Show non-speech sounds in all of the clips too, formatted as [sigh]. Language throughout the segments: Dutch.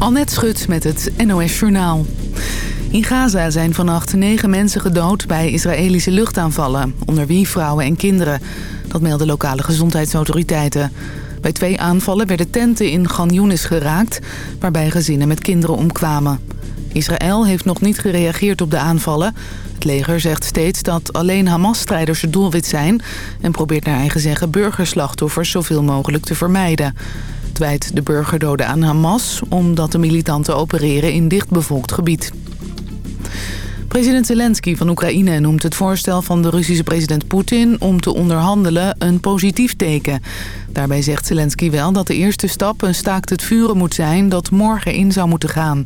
Annette Schut met het NOS Journaal. In Gaza zijn vannacht negen mensen gedood bij Israëlische luchtaanvallen... onder wie vrouwen en kinderen. Dat melden lokale gezondheidsautoriteiten. Bij twee aanvallen werden tenten in Gan geraakt... waarbij gezinnen met kinderen omkwamen. Israël heeft nog niet gereageerd op de aanvallen. Het leger zegt steeds dat alleen Hamas-strijders het doelwit zijn... en probeert naar eigen zeggen burgerslachtoffers zoveel mogelijk te vermijden. Wijt de burgerdoden aan Hamas... omdat de militanten opereren in dichtbevolkt gebied. President Zelensky van Oekraïne noemt het voorstel van de Russische president Poetin om te onderhandelen een positief teken. Daarbij zegt Zelensky wel dat de eerste stap een staakt het vuren moet zijn dat morgen in zou moeten gaan.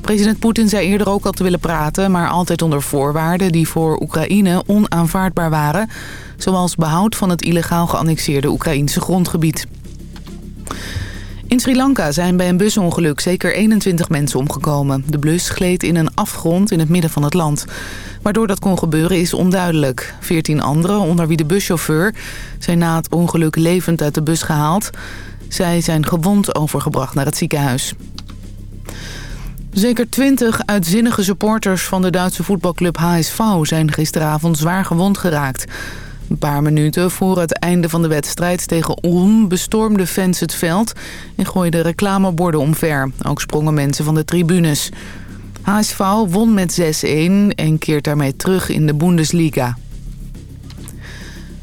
President Poetin zei eerder ook al te willen praten, maar altijd onder voorwaarden die voor Oekraïne onaanvaardbaar waren. Zoals behoud van het illegaal geannexeerde Oekraïnse grondgebied. In Sri Lanka zijn bij een busongeluk zeker 21 mensen omgekomen. De bus gleed in een afgrond in het midden van het land. Waardoor dat kon gebeuren is onduidelijk. 14 anderen, onder wie de buschauffeur, zijn na het ongeluk levend uit de bus gehaald. Zij zijn gewond overgebracht naar het ziekenhuis. Zeker 20 uitzinnige supporters van de Duitse voetbalclub HSV zijn gisteravond zwaar gewond geraakt. Een paar minuten voor het einde van de wedstrijd tegen Ulm bestormden fans het veld en gooiden reclameborden omver. Ook sprongen mensen van de tribunes. HSV won met 6-1 en keert daarmee terug in de Bundesliga.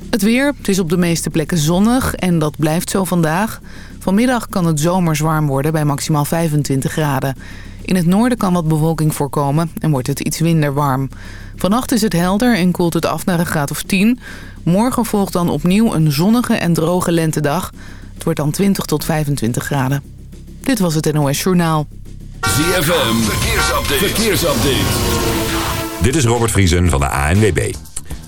Het weer, het is op de meeste plekken zonnig en dat blijft zo vandaag. Vanmiddag kan het zomers warm worden bij maximaal 25 graden. In het noorden kan wat bewolking voorkomen en wordt het iets minder warm. Vannacht is het helder en koelt het af naar een graad of 10. Morgen volgt dan opnieuw een zonnige en droge lentedag. Het wordt dan 20 tot 25 graden. Dit was het NOS Journaal. ZFM, verkeersupdate. verkeersupdate. Dit is Robert Vriesen van de ANWB.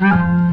Mm-hmm.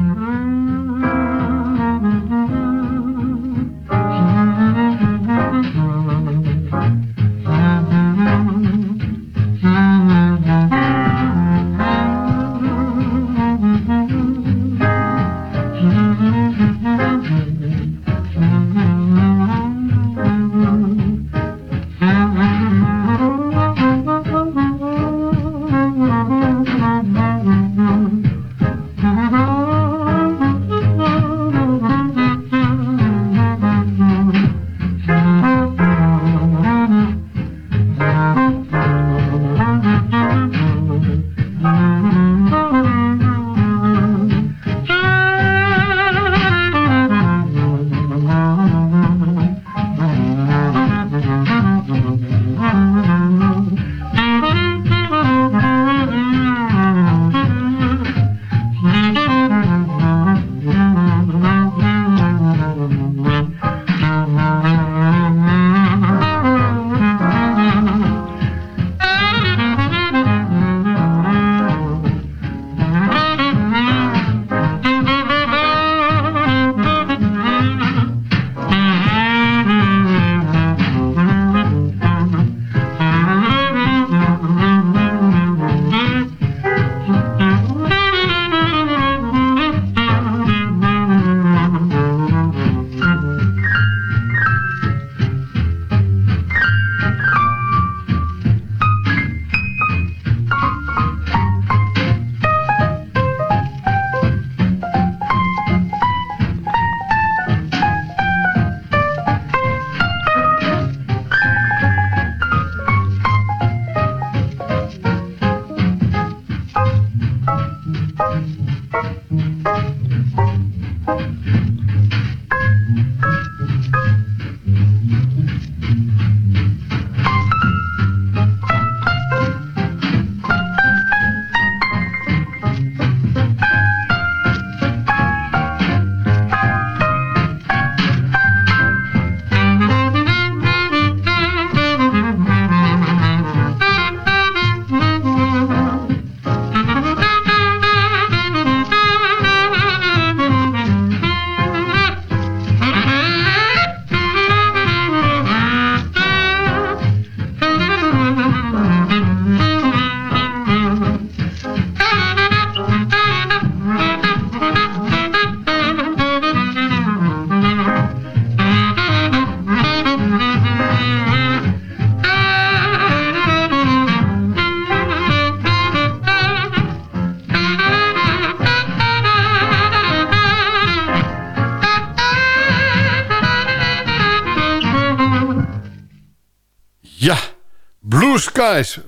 Blue Skies.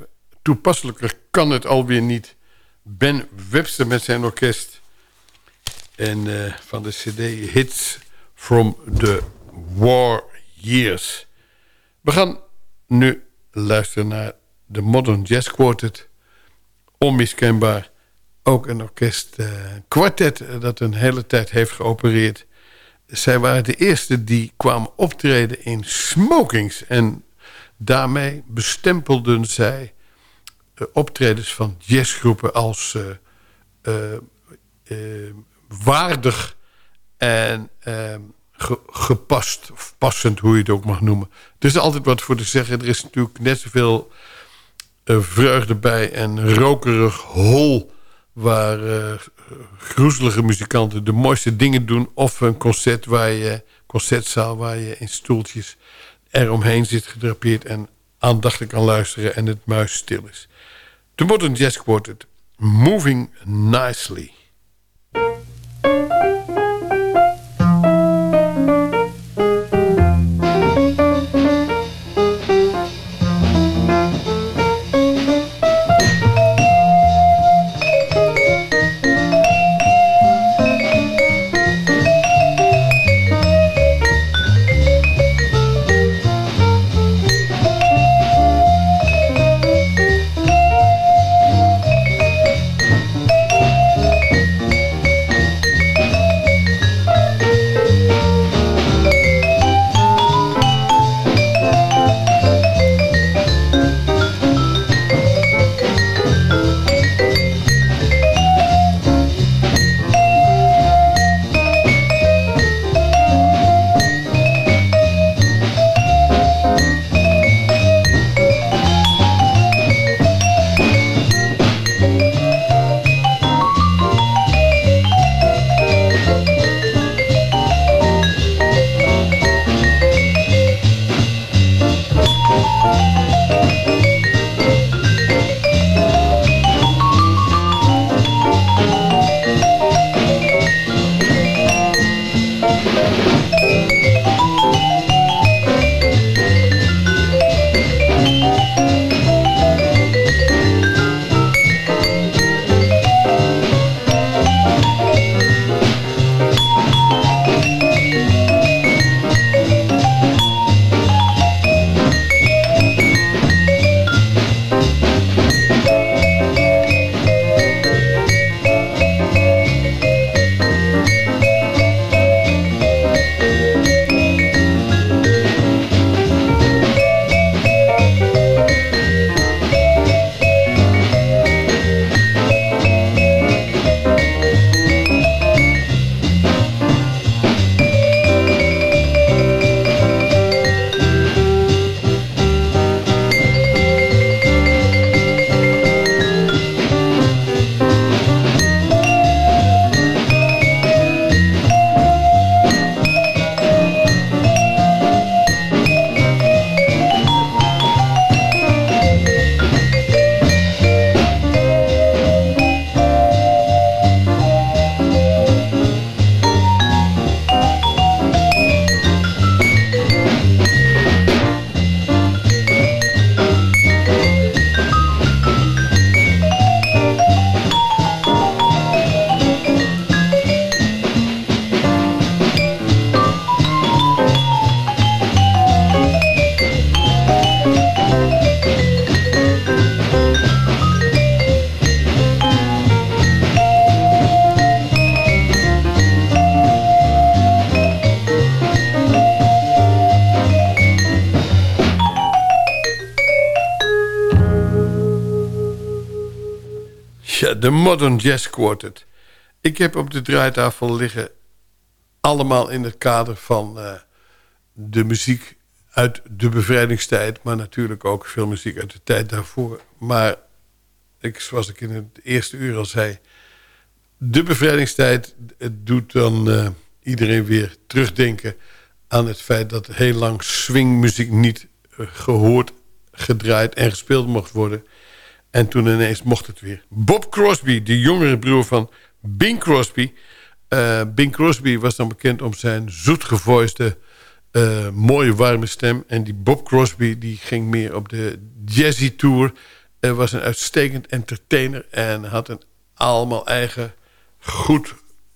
Toepasselijker kan het alweer niet. Ben Webster met zijn orkest. En uh, van de cd Hits from the War Years. We gaan nu luisteren naar de Modern Jazz Quartet. Onmiskenbaar ook een orkest uh, kwartet dat een hele tijd heeft geopereerd. Zij waren de eerste die kwamen optreden in smokings. En daarmee bestempelden zij uh, optredens van jazzgroepen als uh, waardig en ge gepast. Of passend, hoe je het ook mag noemen. Er is altijd wat voor te zeggen. Er is natuurlijk net zoveel vreugde bij en rokerig hol waar groezelige muzikanten de mooiste dingen doen. Of een concert waar je, concertzaal waar je in stoeltjes eromheen zit gedrapeerd en aandachtig kan luisteren en het muis stil is. De Modern Jazz Quartet, Moving Nicely. Modern Jazz Quartet. Ik heb op de draaitafel liggen... allemaal in het kader van uh, de muziek uit de bevrijdingstijd... maar natuurlijk ook veel muziek uit de tijd daarvoor. Maar ik, zoals ik in het eerste uur al zei... de bevrijdingstijd het doet dan uh, iedereen weer terugdenken... aan het feit dat heel lang swingmuziek niet uh, gehoord, gedraaid en gespeeld mocht worden... En toen ineens mocht het weer. Bob Crosby, de jongere broer van Bing Crosby. Uh, Bing Crosby was dan bekend om zijn zoetgevoiste uh, mooie warme stem. En die Bob Crosby die ging meer op de jazzy tour. Uh, was een uitstekend entertainer. En had een allemaal eigen goed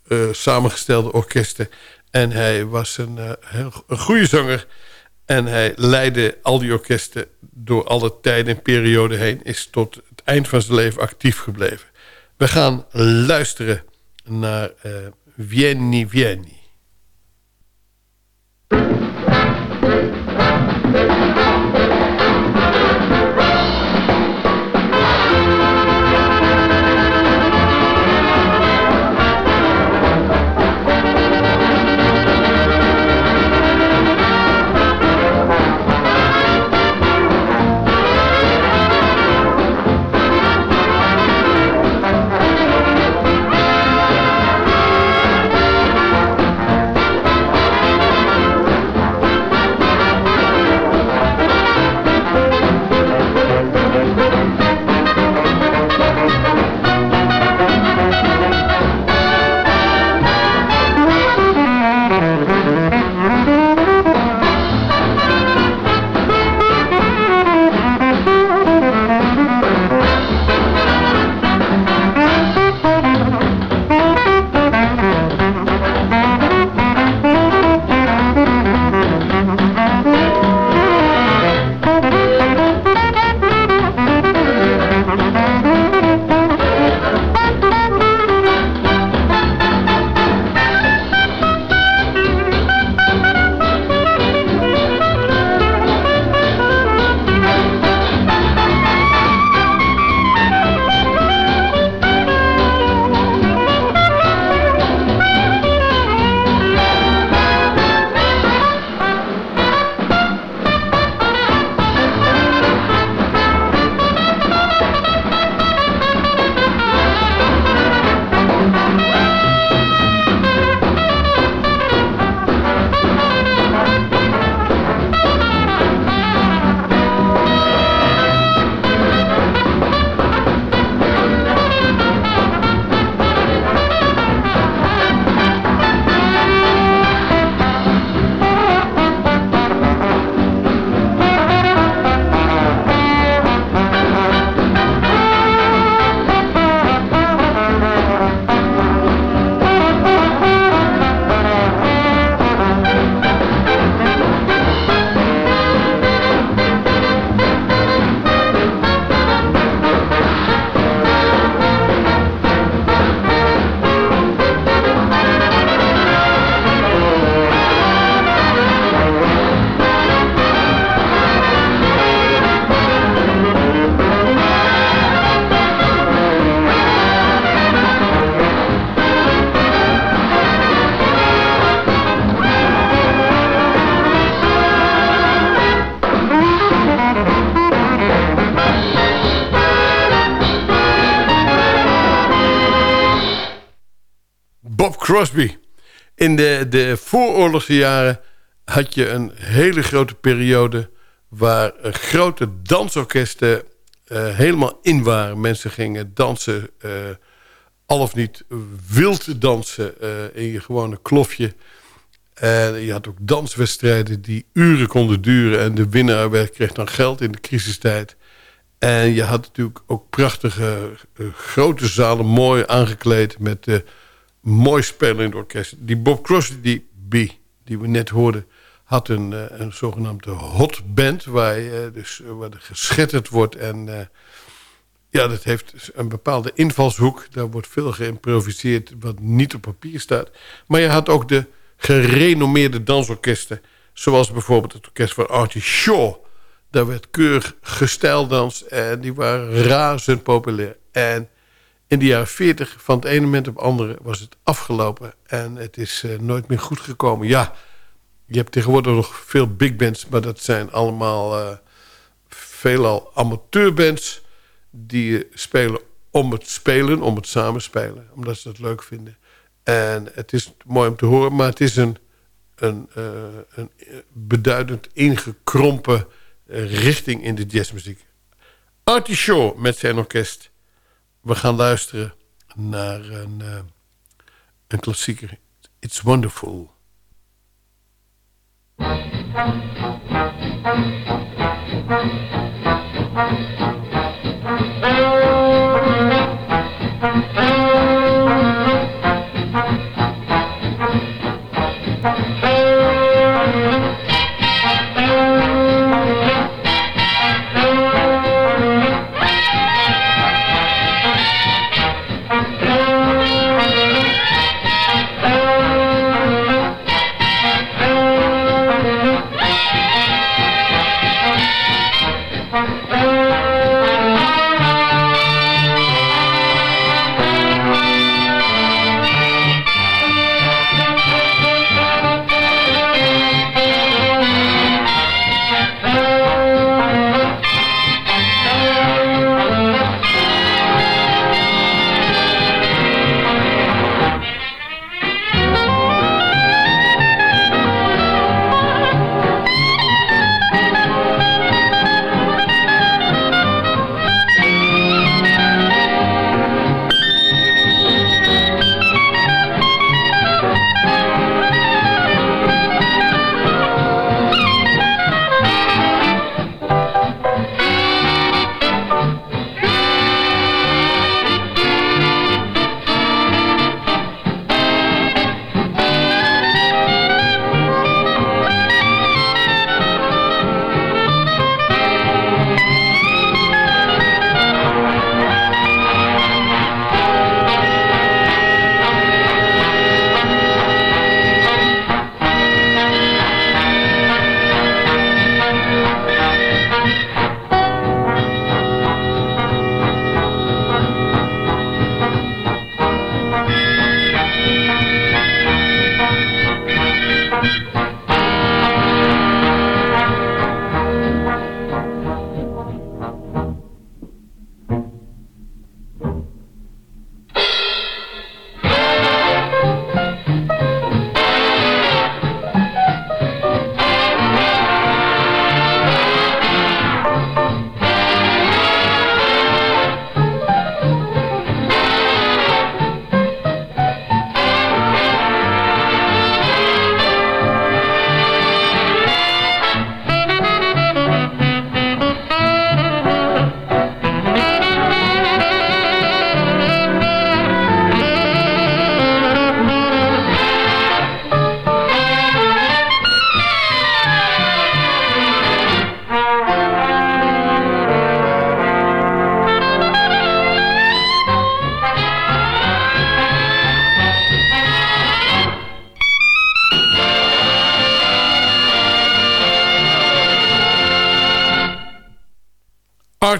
uh, samengestelde orkesten. En hij was een, een goede zanger. En hij leidde al die orkesten door alle tijden en perioden heen. Is tot het eind van zijn leven actief gebleven. We gaan luisteren naar Vieni Vieni. Crosby. In de, de vooroorlogse jaren had je een hele grote periode... waar grote dansorkesten uh, helemaal in waren. Mensen gingen dansen, uh, al of niet wild dansen uh, in je gewone klofje. En je had ook danswedstrijden die uren konden duren... en de winnaar werd, kreeg dan geld in de crisistijd... En je had natuurlijk ook prachtige grote zalen, mooi aangekleed met mooi spelend orkest. Die Bob Crosby, die, die we net hoorden... had een, uh, een zogenaamde hot band... waar, je, dus, uh, waar er geschetterd wordt. En ja, dat heeft een bepaalde invalshoek. Daar wordt veel geïmproviseerd wat niet op papier staat. Maar je had ook de gerenommeerde dansorkesten... zoals bijvoorbeeld het orkest van Artie Shaw... Daar werd keurig gestijldans en die waren razend populair. En in de jaren 40 van het ene moment op het andere was het afgelopen. En het is uh, nooit meer goed gekomen. Ja, je hebt tegenwoordig nog veel big bands. Maar dat zijn allemaal uh, veelal amateurbands. Die spelen om het spelen, om het samenspelen. Omdat ze dat leuk vinden. En het is mooi om te horen. Maar het is een, een, een beduidend ingekrompen richting in de jazzmuziek. Artie Shaw met zijn orkest... We gaan luisteren naar een, uh, een klassieker. It's Wonderful.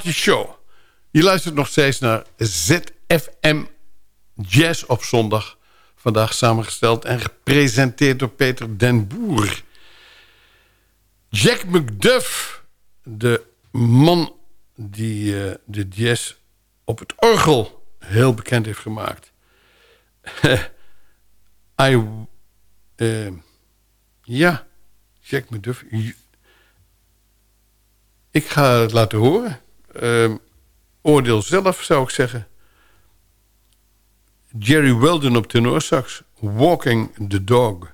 Show. Je luistert nog steeds naar ZFM Jazz op zondag. Vandaag samengesteld en gepresenteerd door Peter den Boer. Jack McDuff, de man die uh, de jazz op het orgel heel bekend heeft gemaakt. [laughs] Uh, ja, Jack McDuff. Ik ga het laten horen. Uh, oordeel zelf, zou ik zeggen. Jerry Weldon op tenorsax. Walking the Dog.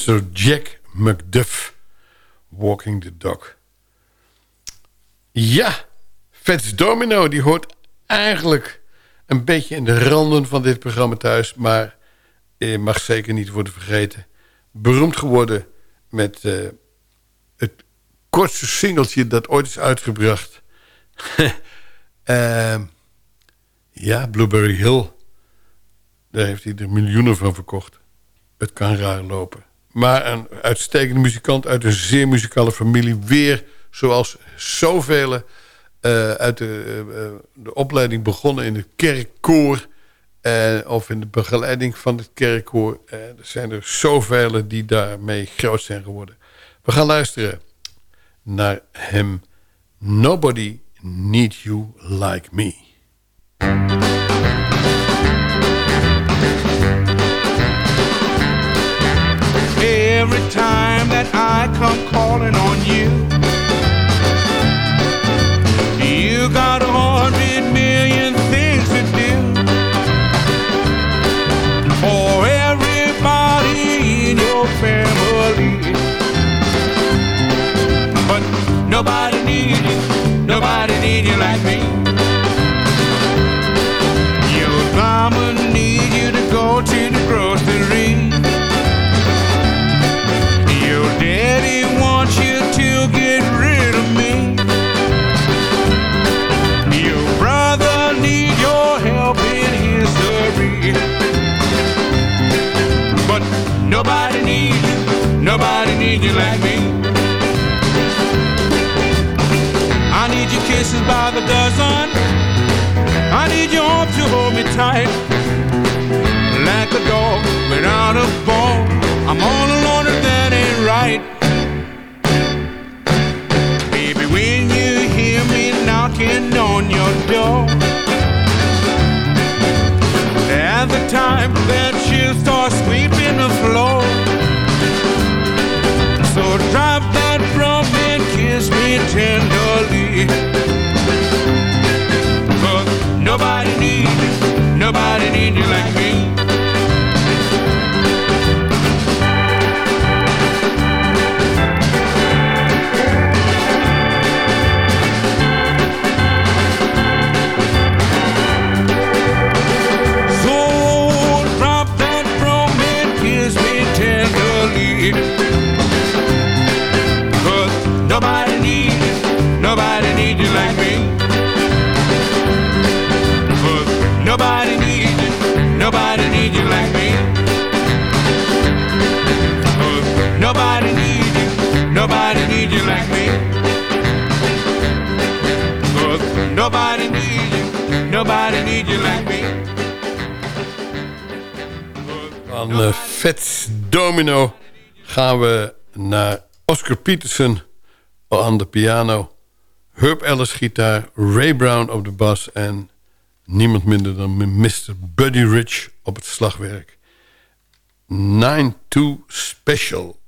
Mr. Jack McDuff, Walking the Dog. Ja, Fats Domino, die hoort eigenlijk een beetje in de randen van dit programma thuis... maar eh, mag zeker niet worden vergeten. Beroemd geworden met uh, het kortste singeltje dat ooit is uitgebracht. uh, [laughs] ja, Blueberry Hill. Daar heeft hij er miljoenen van verkocht. Het kan raar lopen. Maar een uitstekende muzikant uit een zeer muzikale familie. Weer zoals zoveel uh, uit de, uh, de opleiding begonnen in het kerkkoor. Of in de begeleiding van het kerkkoor. er zijn er zoveel die daarmee groot zijn geworden. We gaan luisteren naar hem. Nobody Needs You Like Me. Every time that I come calling on you. You got a hundred million things to do for everybody in your family. But nobody needs you, nobody needs you like me. Nobody needs you, nobody needs you like me. I need your kisses by the dozen. I need your arms to hold me tight. Like a dog without a bone. I'm all alone and that ain't right. Baby, when you hear me knocking on your door. At the time that you start sweeping floor. So drop that drum and kiss me tenderly. Cause nobody needs nobody needs you like me. Gaan we naar Oscar Peterson aan de piano. Herb Ellis gitaar, Ray Brown op de bas... en niemand minder dan Mr. Buddy Rich op het slagwerk. 9-2 Special.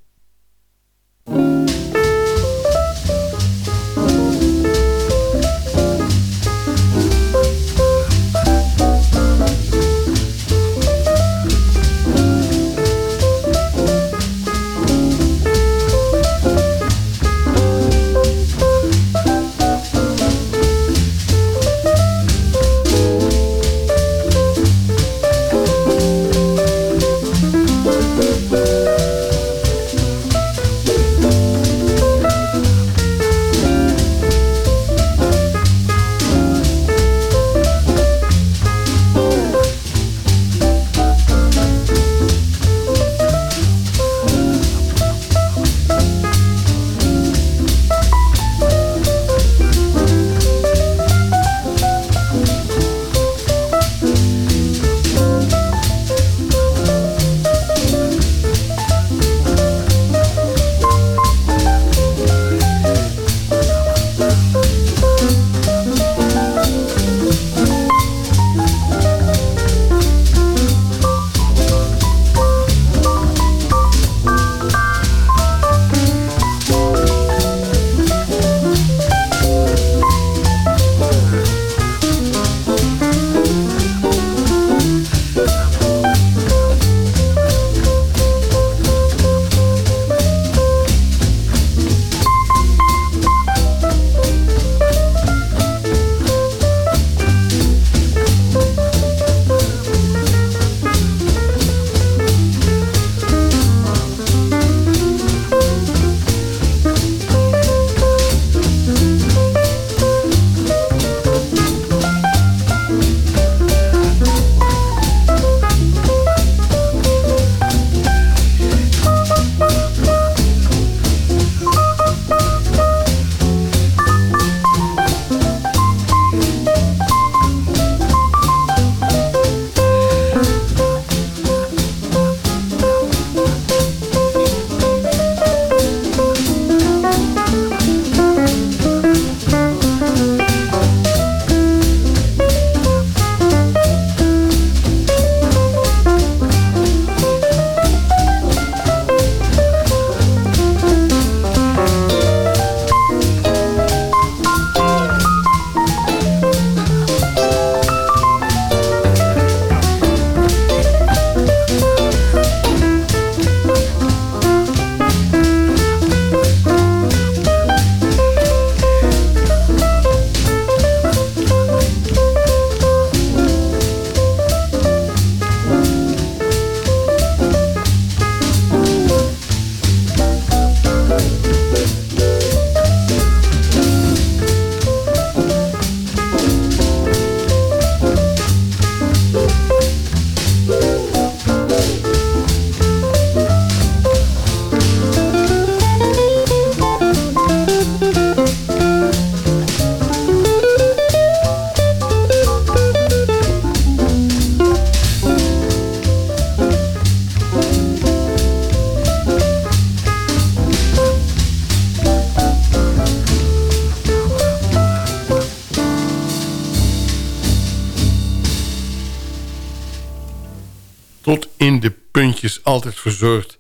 Altijd verzorgd.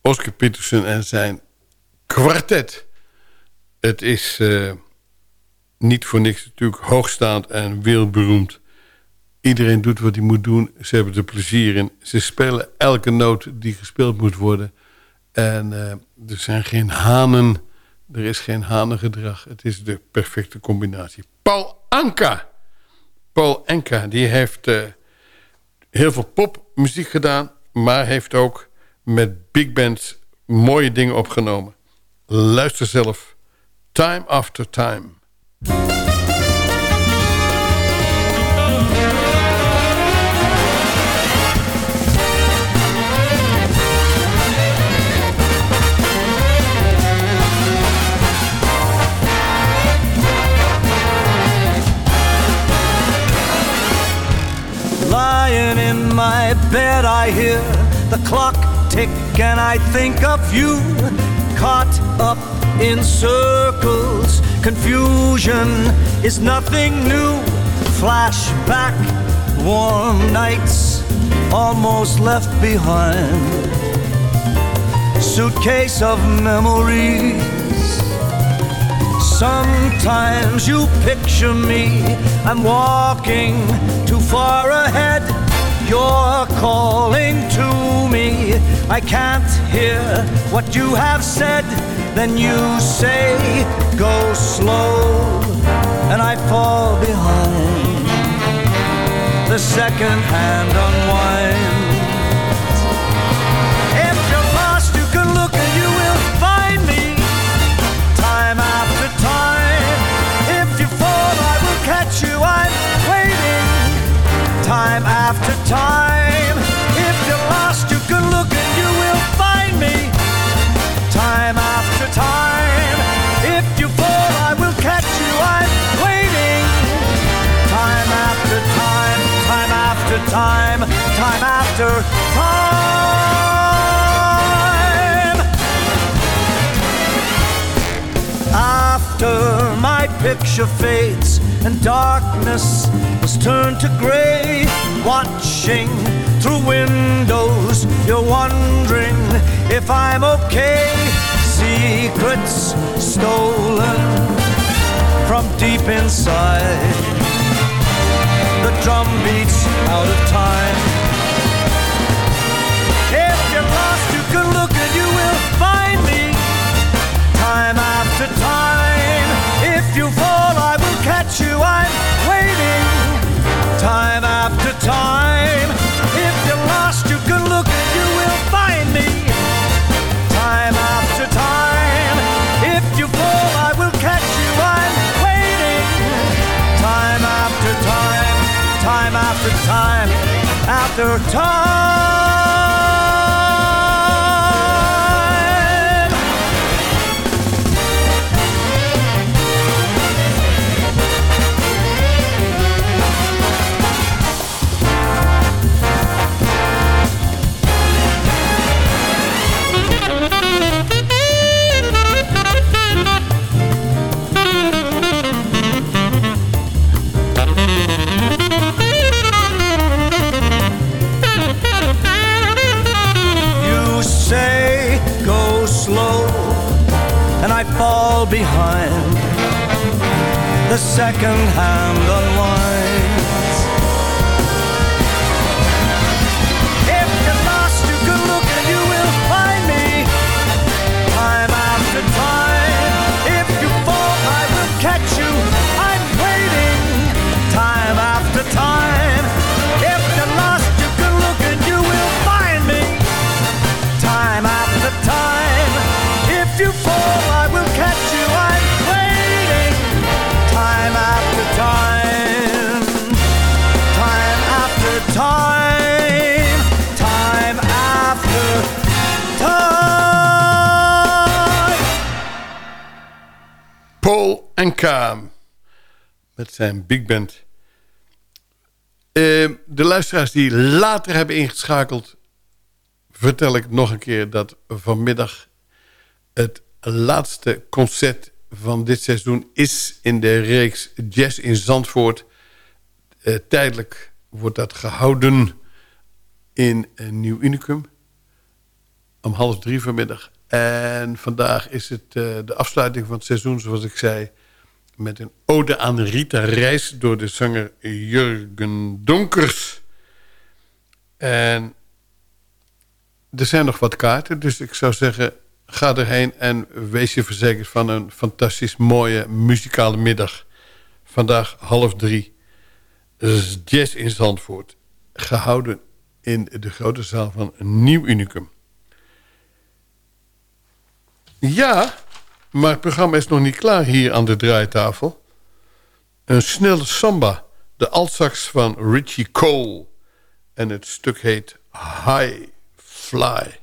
Oscar Peterson en zijn kwartet. Het is uh, niet voor niks natuurlijk hoogstaand en wereldberoemd. Iedereen doet wat hij moet doen. Ze hebben er plezier in. Ze spelen elke noot die gespeeld moet worden. En uh, er zijn geen hanen. Er is geen hanengedrag. Het is de perfecte combinatie. Paul Anka. Paul Anka, die heeft uh, heel veel popmuziek gedaan maar heeft ook met big bands mooie dingen opgenomen. Luister zelf. Time After Time. Lying in my bed, I hear the clock tick, and I think of you caught up in circles. Confusion is nothing new. Flashback, warm nights almost left behind. Suitcase of memories. Sometimes you picture me, I'm walking too far ahead. You're calling to me. I can't hear what you have said. Then you say, Go slow, and I fall behind. The second hand unwinds. Time after time. If you're lost, you can look and you will find me. Time after time. If you fall, I will catch you. I'm waiting. Time after time. Time after time. Time after time. After my picture fades and darkness was turned to gray, watching through windows, you're wondering if I'm okay. Secrets stolen from deep inside. The drum beats out of time. Mr. time. Second hand Met zijn big band. Eh, de luisteraars die later hebben ingeschakeld... vertel ik nog een keer dat vanmiddag... het laatste concert van dit seizoen is... in de reeks Jazz in Zandvoort. Eh, tijdelijk wordt dat gehouden in een Nieuw Unicum. Om half drie vanmiddag. En vandaag is het eh, de afsluiting van het seizoen, zoals ik zei... met een ode aan Rita Reis door de zanger Jurgen Donkers. En er zijn nog wat kaarten, dus ik zou zeggen... ga erheen en wees je verzekerd van een fantastisch mooie muzikale middag. Vandaag half drie. Jazz in Zandvoort. Gehouden in de grote zaal van Nieuw Unicum. Ja, maar het programma is nog niet klaar hier aan de draaitafel. Een snelle samba. De altsax van Richie Cole. En het stuk heet High Fly.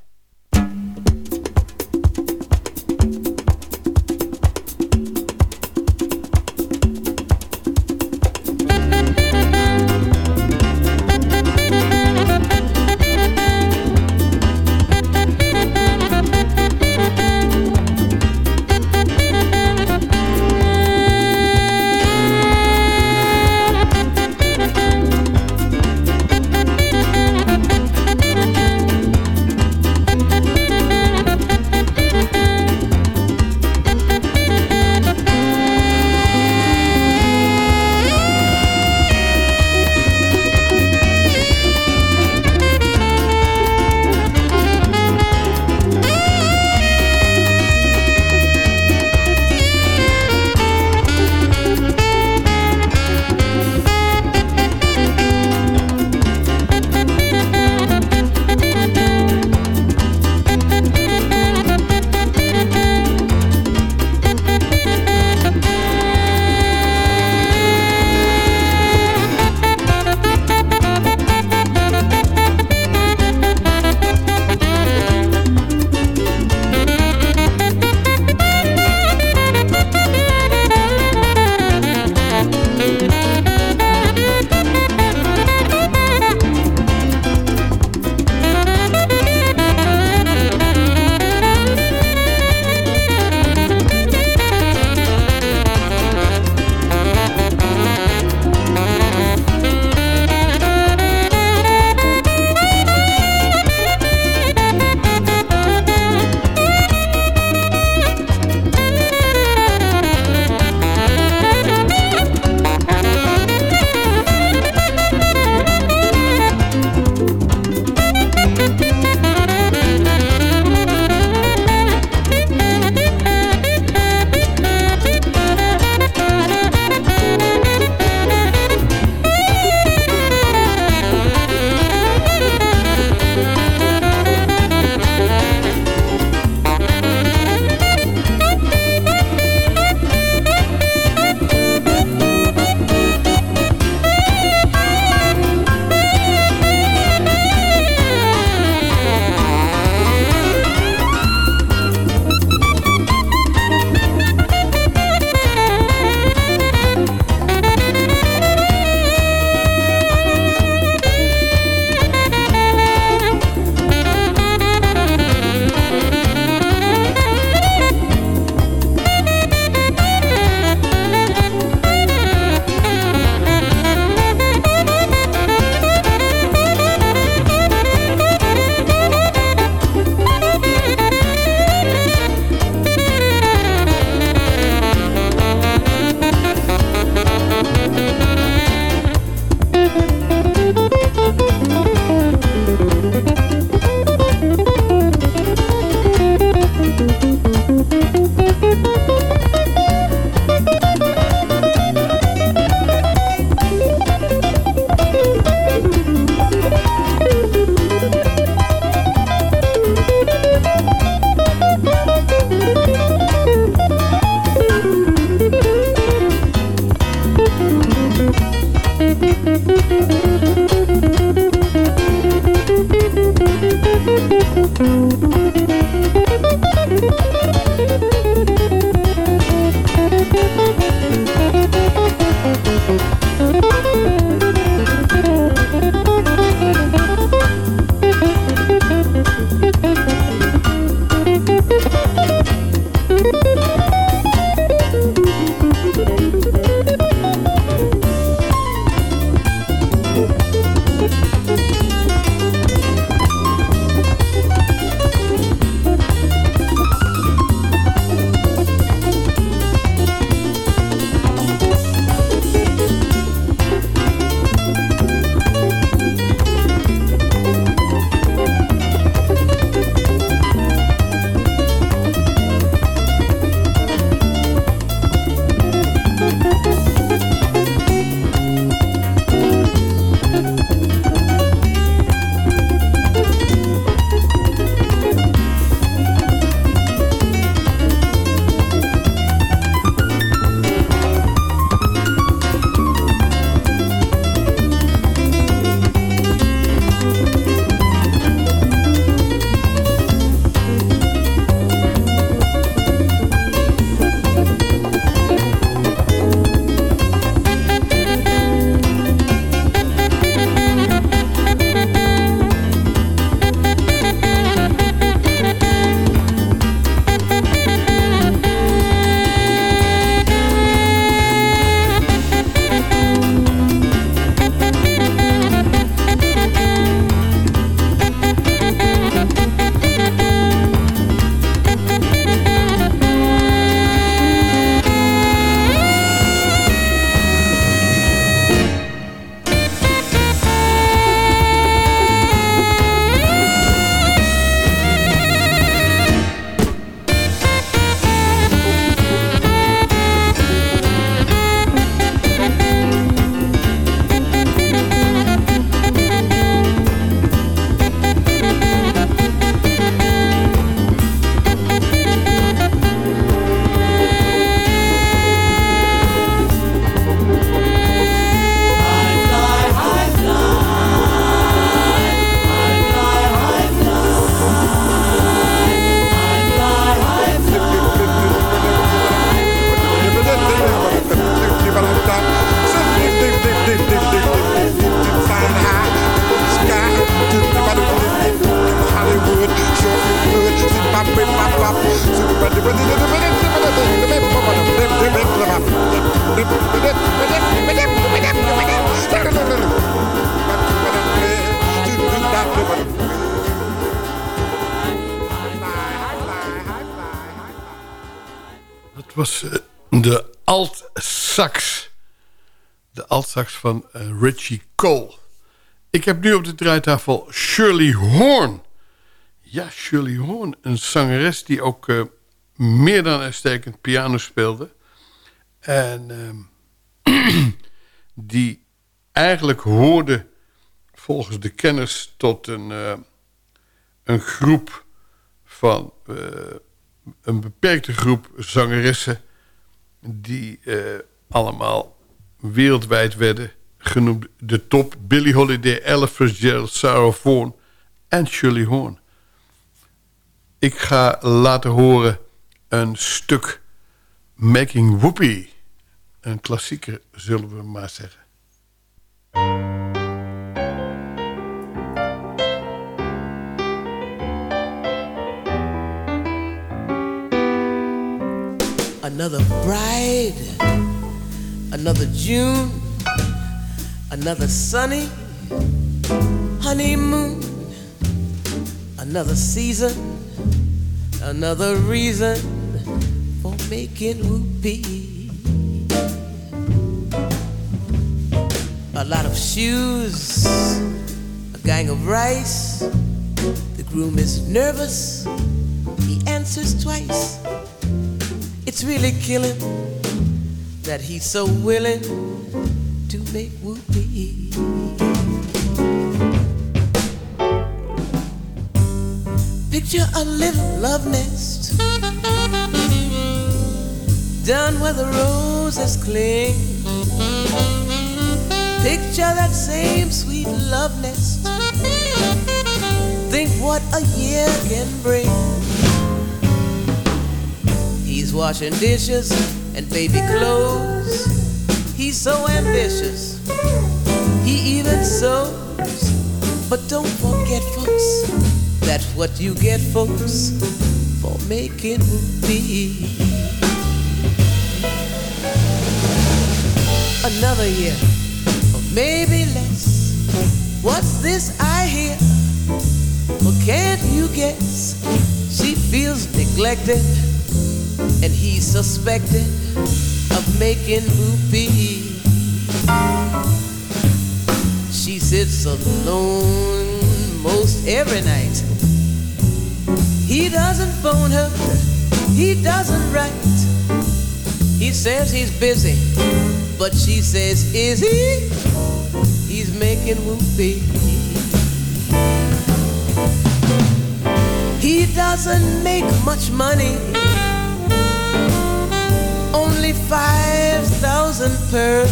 Was eh, de alt-sax. De alt-sax van eh, Richie Cole. Ik heb nu op de draaitafel Shirley Horn. Ja, Shirley Horn. Een zangeres die ook eh, meer dan uitstekend piano speelde. En ehm, [clears throat] die eigenlijk hoorde volgens de kenners tot een, een groep van een beperkte groep zangeressen die eh, allemaal wereldwijd werden genoemd de top Billie Holiday, Ella Fitzgerald, Sarah Vaughan en Shirley Horn. Ik ga laten horen een stuk Making Whoopie. Een klassieker, zullen we maar zeggen. Another bride, another June, another sunny honeymoon, another season, another reason for making whoopee. A lot of shoes, a gang of rice. The groom is nervous, he answers twice. It's really killing that he's so willing to make whoopee. Picture a little love nest done where the roses cling. Picture that same sweet love nest. Think what a year can bring. He's washing dishes and baby clothes. He's so ambitious. He even sews. But don't forget, folks, that's what you get, folks, for making whoopee. Another year, or maybe less. What's this I hear? Well, can't you guess? She feels neglected and he's suspected of making whoopee. She sits alone most every night. He doesn't phone her, he doesn't write. He says he's busy, but she says, Is he? He's making whoopee. He doesn't make much money only five thousand per.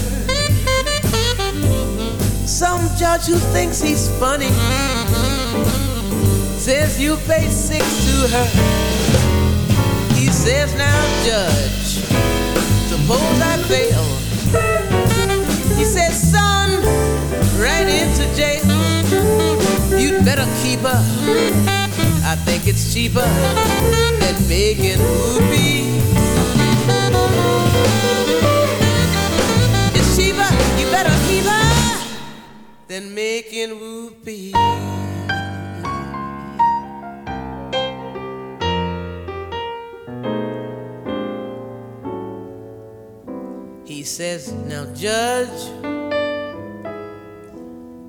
Some judge who thinks he's funny says you pay six to her. He says, now judge, suppose I fail. He says, son, right into jail. You'd better keep her. I think it's cheaper than making whoopee. You better keep her than making whoopee. He says, Now, Judge,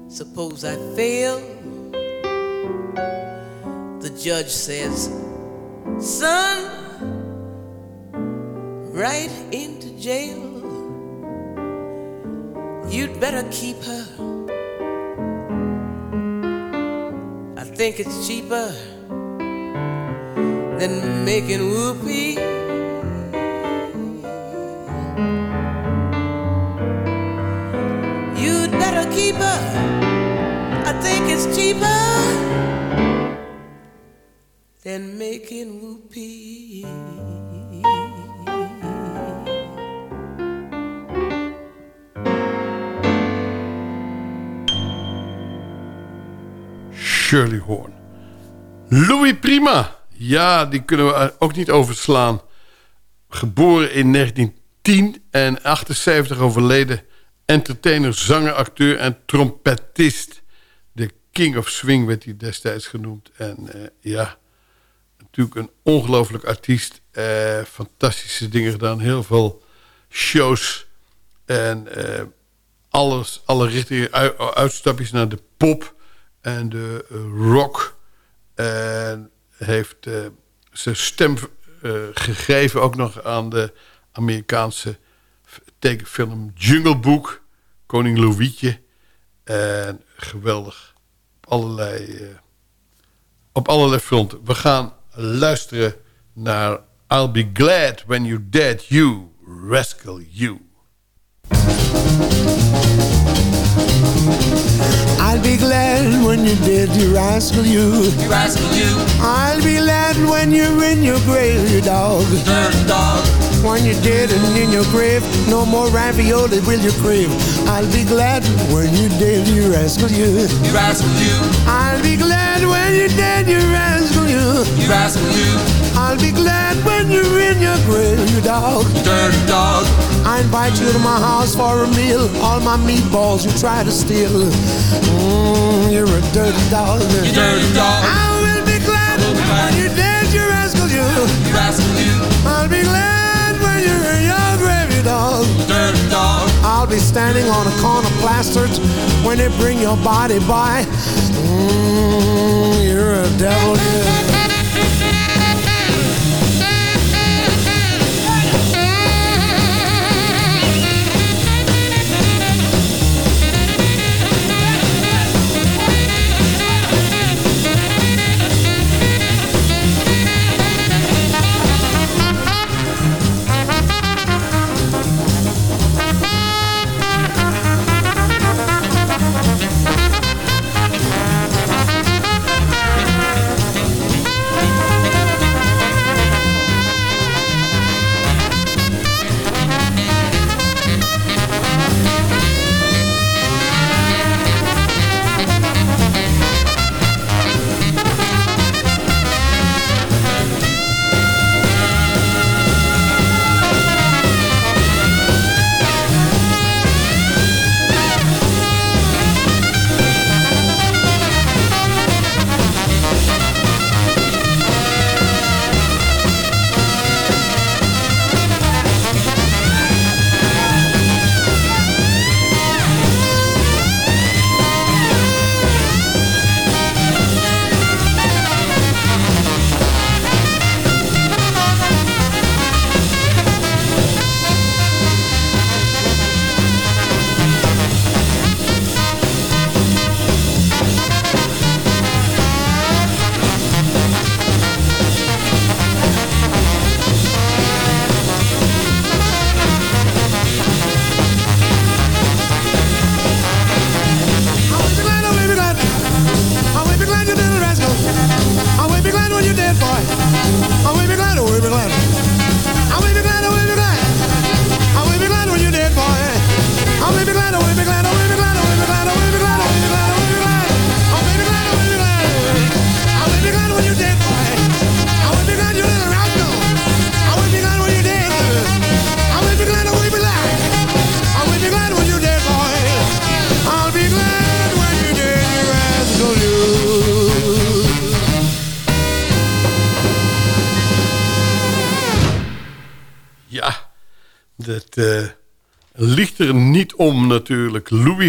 suppose I fail. The judge says, Son, right into jail. You'd better keep her. I think it's cheaper than making whoopee. You'd better keep her. I think it's cheaper than making whoopee. Shirley Horn. Louis Prima. Ja, die kunnen we ook niet overslaan. Geboren in 1910 en 78 overleden. Entertainer, zanger, acteur en trompetist. De King of Swing werd hij destijds genoemd. En eh, ja, natuurlijk een ongelooflijk artiest. Eh, fantastische dingen gedaan. Heel veel shows. En eh, alles, alle richtingen, uitstapjes naar de pop en de eh, rock. En heeft eh, zijn stem eh, gegeven ook nog aan de Amerikaanse tekenfilm Jungle Book. Koning Louietje. En geweldig. Op allerlei, op allerlei fronten. We gaan luisteren naar I'll Be Glad When You're Dead You, Rascal You. I'll be glad when you're dead, you rascal you. You rascal you, I'll be glad when you're in your grave, you dog. dirty dog. When you're dead and in your grave, no more ravioli will you crave. I'll be glad when you're dead, you rascal you. You rascal you, I'll be glad when you're dead, you rascal you. you rascal you, I'll be glad when you're in your grave, you dog. dirty dog. I invite you to my house for a meal. All my meatballs you try to steal. Mmm, you're a dirty dog. You dirty dog. I will be glad when you're dead, you rascal you. You rascal you, I'll be glad when you're in your grave, you dog. dirty dog. I'll be standing on a corner plastered when they bring your body by. Mmm, you're a devil, yeah.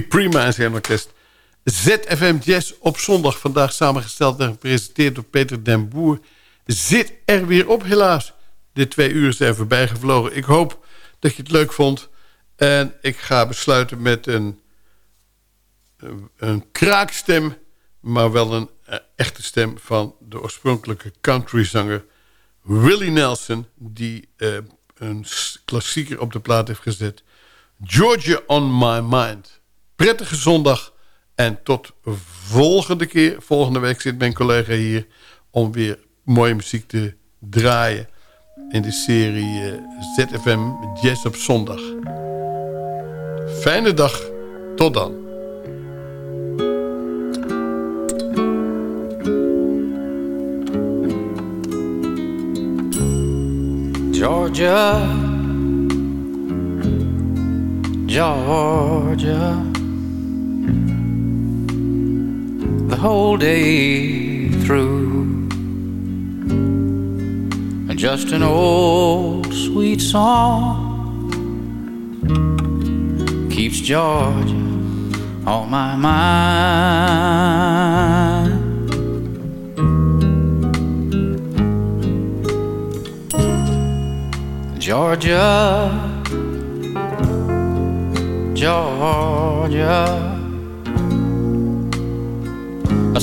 Prima en zijn orkest. ZFM Jazz op zondag. Vandaag samengesteld en gepresenteerd door Peter den Boer. Zit er weer op helaas. De twee uur zijn voorbij gevlogen. Ik hoop dat je het leuk vond. En ik ga besluiten met een, een kraakstem... maar wel een eh, echte stem van de oorspronkelijke countryzanger... Willie Nelson... die eh, een klassieker op de plaat heeft gezet. Georgia on my mind. Prettige zondag. En tot volgende keer. Volgende week zit mijn collega hier... om weer mooie muziek te draaien... in de serie eh, ZFM Jazz op zondag. Fijne dag. Tot dan. Georgia, Georgia, whole day through. And just an old sweet song keeps Georgia on my mind. Georgia, Georgia,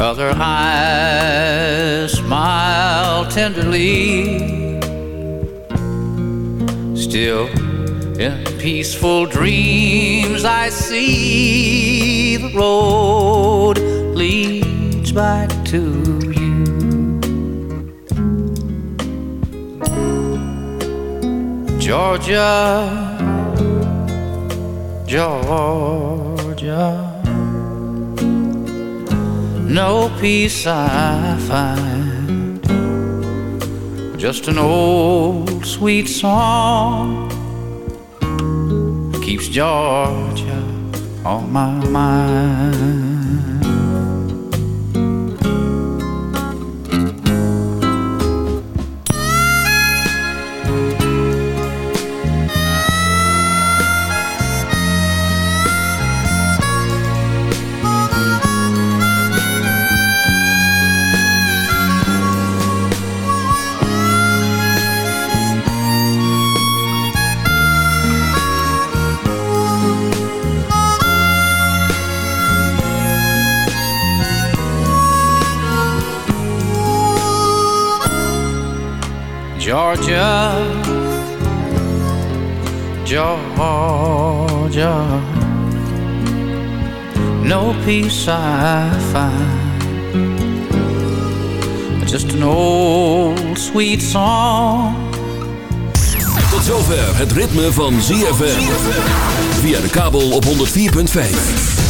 Other eyes smile tenderly. Still in peaceful dreams, I see the road leads back to you. Georgia, Georgia. No peace I find, just an old sweet song keeps Georgia on my mind. Georgia, Georgia, no peace I find, just an old sweet song. Tot zover het ritme van ZFM. Via de kabel op 104.5.